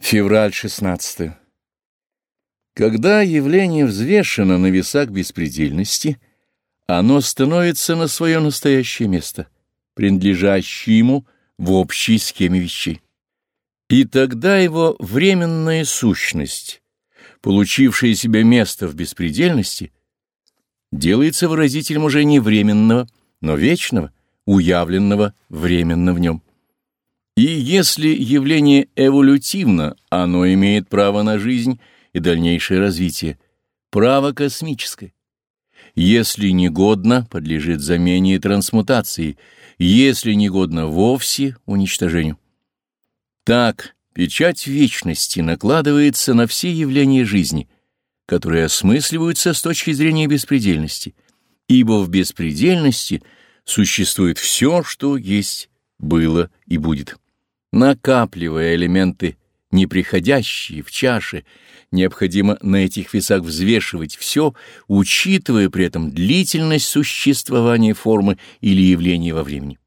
Февраль 16. Когда явление взвешено на весах беспредельности, оно становится на свое настоящее место, принадлежащее ему в общей схеме вещей. И тогда его временная сущность, получившая себе место в беспредельности, делается выразителем уже не временного, но вечного, уявленного временно в нем. И если явление эволютивно, оно имеет право на жизнь и дальнейшее развитие, право космическое. Если негодно, подлежит замене и трансмутации, если негодно вовсе уничтожению. Так, печать вечности накладывается на все явления жизни, которые осмысливаются с точки зрения беспредельности, ибо в беспредельности существует все, что есть, было и будет. Накапливая элементы неприходящие в чаше, необходимо на этих весах взвешивать все, учитывая при этом длительность существования формы или явления во времени.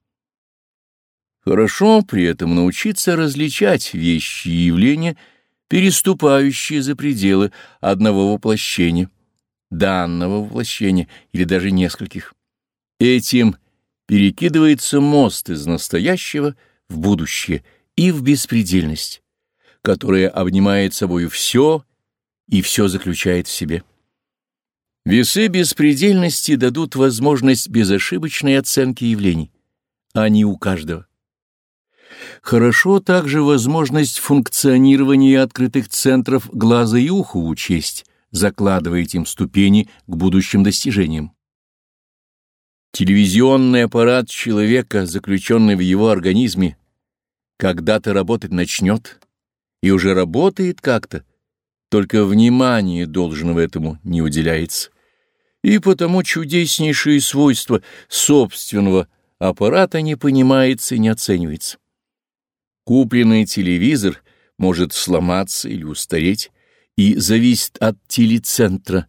Хорошо при этом научиться различать вещи и явления, переступающие за пределы одного воплощения, данного воплощения или даже нескольких. Этим перекидывается мост из настоящего в будущее и в беспредельность, которая обнимает собою все и все заключает в себе. Весы беспредельности дадут возможность безошибочной оценки явлений, а не у каждого. Хорошо также возможность функционирования открытых центров глаза и уха учесть, закладывая этим ступени к будущим достижениям. Телевизионный аппарат человека, заключенный в его организме, когда-то работать начнет, и уже работает как-то, только внимание должного этому не уделяется. И потому чудеснейшие свойства собственного аппарата не понимается и не оценивается. Купленный телевизор может сломаться или устареть и зависит от телецентра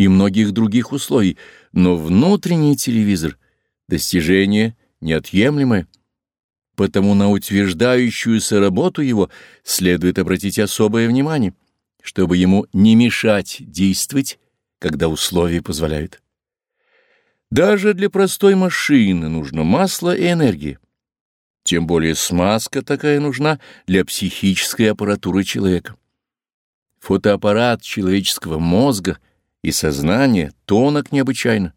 и многих других условий, но внутренний телевизор — достижение неотъемлемое — потому на утверждающуюся работу его следует обратить особое внимание, чтобы ему не мешать действовать, когда условия позволяют. Даже для простой машины нужно масло и энергия. Тем более смазка такая нужна для психической аппаратуры человека. Фотоаппарат человеческого мозга и сознания тонок необычайно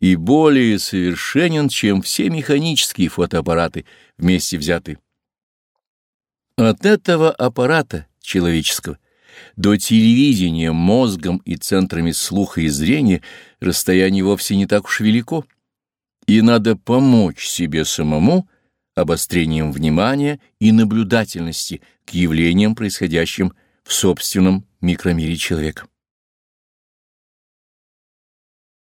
и более совершенен, чем все механические фотоаппараты вместе взятые. От этого аппарата человеческого до телевидения мозгом и центрами слуха и зрения расстояние вовсе не так уж велико, и надо помочь себе самому обострением внимания и наблюдательности к явлениям, происходящим в собственном микромире человека.